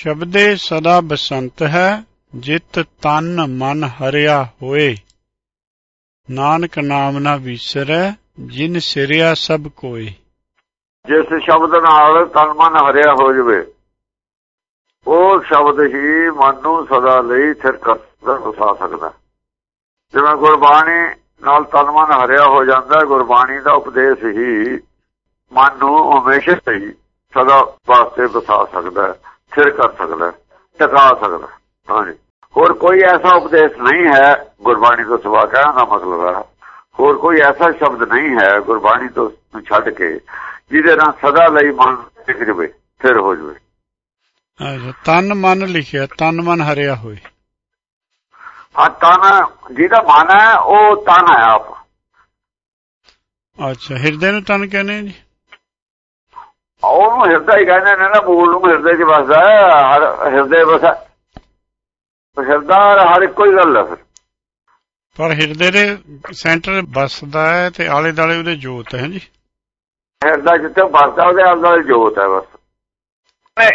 ਸ਼ਬਦੇ ਸਦਾ ਬਸੰਤ ਹੈ, ਜਿਤ ਤਨ ਮਨ ਹਰਿਆ ਹੋਏ। ਨਾਨਕ ਨਾਮ ਨਾ ਵਿਸਰੈ, ਜਿਨ ਸਿਰਿਆ ਸਭ ਕੋਏ। ਜਿਸ ਸ਼ਬਦ ਨਾਲ ਤਨ ਮਨ ਹਰਿਆ ਹੋ ਜਵੇ, ਉਹ ਸ਼ਬਦ ਹੀ ਮਨ ਨੂੰ ਸਦਾ ਲਈ ਥਿਰ ਕਰ ਵਸਾ ਸਕਦਾ ਜਿਵੇਂ ਗੁਰਬਾਣੀ ਨਾਲ ਤਨ ਮਨ ਹਰਿਆ ਹੋ ਜਾਂਦਾ ਗੁਰਬਾਣੀ ਦਾ ਉਪਦੇਸ਼ ਹੀ ਮਨ ਨੂੰ ਹਮੇਸ਼ਾ ਹੀ ਸਦਾ ਵਾਸਤੇ ਵਸਾ ਸਕਦਾ ਥਿਰ ਕਰ ਸਕਦਾ ਟਿਕਾ ਸਕਦਾ। ਹਾਂਜੀ। ਹੋਰ ਕੋਈ ਐਸਾ ਉਪਦੇਸ਼ ਨਹੀਂ ਹੈ ਗੁਰਬਾਣੀ ਤੋਂ ਸਿਵਾ ਕਹਿਣ ਦਾ ਮਤਲਬ ਹੈ। ਹੋਰ ਕੋਈ ਐਸਾ ਸ਼ਬਦ ਨਹੀਂ ਹੈ ਗੁਰਬਾਣੀ ਤੋਂ ਛੱਡ ਕੇ ਜਿਹਦੇ ਨਾਲ ਸਦਾ ਲਈ ਮਨ ਟਿਕ ਜਵੇ ਥਿਰ ਹੋ ਜਵੇ। ਅੱਛਾ ਤਨ ਮਨ ਲਿਖਿਆ ਤਨ ਮਨ ਹਰਿਆ ਹੋਏ। ਹਾਂ ਤਨ ਜਿਹਦਾ ਮਨ ਹੈ ਉਹ ਤਨ ਹੈ ਆਪ। ਅੱਛਾ ਹਿਰਦੇ ਨੂੰ ਤਨ ਕਹਿੰਦੇ ਆ ਜੀ? ਉਹਨੂੰ ਹਿਰਦਾ ਹੀ ਕਹਿੰਦੇ ਨੇ ਨਾ ਮੂਲ ਨੂੰ ਹਿਰਦੇ 'ਚ ਵਸਦਾ ਹਰ ਹਿਰਦੇ ਵਸਾ ਹਿਰਦਾ ਹਰ ਇੱਕੋ ਹੀ ਗੱਲ ਹੈ ਫਿਰ। ਪਰ ਹਿਰਦੇ ਦੇ ਸੈਂਟਰ ਬਸਦਾ ਹੈ ਤੇ ਆਲੇ ਦਾਲੇ ਉਹਦੇ ਜੋਤ ਹੈ ਜੀ। ਹਿਰਦਾ ਜਿੱਥੇ ਵਸਦਾ ਉਹਦੇ ਅੰਦਰ ਜੋਤ ਹੈ ਬਸ।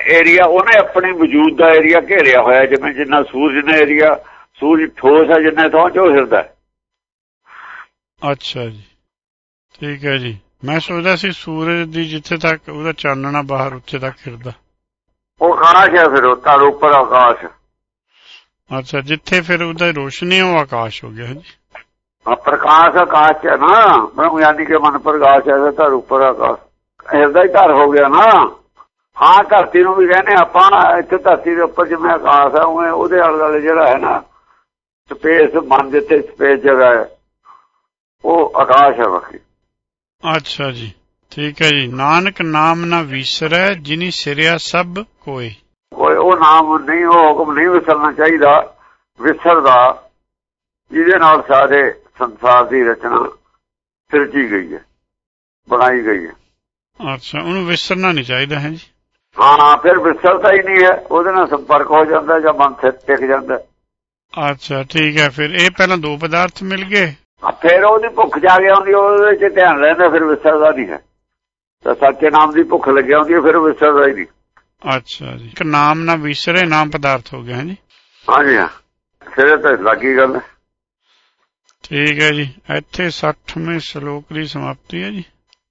ਏਰੀਆ ਉਹਨੇ ਆਪਣੇ ਵਜੂਦ ਦਾ ਏਰੀਆ ਘੇਰਿਆ ਹੋਇਆ ਜਿਵੇਂ ਜਿੰਨਾ ਸੂਰਜ ਨੇ ਏਰੀਆ ਸੂਰਜ ਠੋਸ ਹੈ ਜਿੰਨੇ ਤੋਂ ਜੋ ਹਿਰਦਾ ਅੱਛਾ ਜੀ। ਠੀਕ ਹੈ ਜੀ। ਮੈਂ ਸੋਚਦਾ ਸੀ ਸੂਰਜ ਦੀ ਜਿੱਥੇ ਤੱਕ ਉਹਦਾ ਚਾਨਣਾ ਬਾਹਰ ਉੱਥੇ ਤੱਕ ਫਿਰਦਾ। ਉਹ ਆਕਾਸ਼ ਹੈ ਫਿਰ ਉਹ? ਤਾਂ ਉੱਪਰ ਆਕਾਸ਼। ਅੱਛਾ ਜਿੱਥੇ ਫਿਰ ਉਹਦਾ ਰੋਸ਼ਨੀ ਉਹ ਆਕਾਸ਼ ਹੋ ਗਿਆ ਜੀ ਆ ਪ੍ਰਕਾਸ਼ ਆਕਾਸ਼ ਹੈ ਨਾ। ਬ੍ਰਹਮ ਗਿਆਨੀ ਕੇ ਮਨ ਪ੍ਰਕਾਸ਼ ਹੈ ਤਾਂ ਉੱਪਰ ਆਕਾਸ਼। ਹਿਰਦਾ ਹੀ ਘਰ ਹੋ ਗਿਆ ਨਾ। ਹਾਂ ਧਰਤੀ ਨੂੰ ਵੀ ਕਹਿੰਦੇ ਆਪਾਂ ਇੱਥੇ ਧਰਤੀ ਦੇ ਉੱਪਰ ਜਿਵੇਂ ਆਕਾਸ਼ ਹੈ ਉਵੇਂ ਉਹਦੇ ਆਲੇ ਦੁਆਲੇ ਜਿਹੜਾ ਹੈ ਨਾ ਸਪੇਸ ਮਨ ਜਿੱਥੇ ਸਪੇਸ ਜਗ੍ਹਾ ਹੈ ਉਹ ਆਕਾਸ਼ ਹੈ ਬਾਕੀ। ਅੱਛਾ ਜੀ। ਠੀਕ ਹੈ ਜੀ। ਨਾਨਕ ਨਾਮ ਨਾ ਵਿਸਰੈ ਜਿਨੀ ਸਿਰਿਆ ਸਭ ਕੋਈ ਕੋਈ ਉਹ ਨਾਮ ਨਹੀਂ ਉਹ ਹੁਕਮ ਨਹੀਂ ਵਿਸਰਨਾ ਚਾਹੀਦਾ। ਵਿਸਰਦਾ ਜਿਹਦੇ ਨਾਲ ਸਾਰੇ ਸੰਸਾਰ ਦੀ ਰਚਨਾ ਸਿਰਜੀ ਗਈ ਹੈ ਬਣਾਈ ਗਈ ਹੈ। ਅੱਛਾ ਉਹਨੂੰ ਵਿਸਰਨਾ ਨਹੀਂ ਚਾਹੀਦਾ ਹੈ ਜੀ। ਹਾਂ ਫਿਰ ਵਿਸਰਦਾ ਹੀ ਨਹੀਂ ਹੈ। ਉਹਦੇ ਨਾਲ ਸੰਪਰਕ ਹੋ ਜਾਂਦਾ ਜਾਂ ਮਨ ਟਿਕ ਜਾਂਦਾ। ਅੱਛਾ ਠੀਕ ਹੈ। ਫਿਰ ਇਹ ਪਹਿਲਾਂ ਦੋ ਪਦਾਰਥ ਮਿਲ ਗਏ। ਫਿਰ ਉਹਦੀ ਭੁੱਖ ਜਾ ਕੇ ਆਉਂਦੀ ਉਹਦੇ 'ਚ ਧਿਆਨ ਰਹਿੰਦਾ ਫਿਰ ਵਿਸਰਦਾ ਨਹੀਂ ਹੈ। ਤਾਂ ਸੱਚੇ ਨਾਮ ਦੀ ਭੁੱਖ ਲੱਗਿਆ ਹੁੰਦੀ ਫਿਰ ਵਿਸਰਦਾ ਹੀ ਨਹੀਂ। ਅੱਛਾ ਜੀ। ਇੱਕ ਨਾਮ ਨਾ ਵਿਸਰੇ ਨਾਮ ਪਦਾਰਥ ਹੋ ਗਿਆ ਹੈ ਜੀ ਹਾਂਜੀ ਹਾਂ। ਸਿਰੇ ਤੇ ਲੱਗੀ ਗੱਲ। ਠੀਕ ਹੈ ਜੀ। ਇੱਥੇ 60ਵੇਂ ਸ਼ਲੋਕ ਦੀ ਸਮਾਪਤੀ ਹੈ ਜੀ।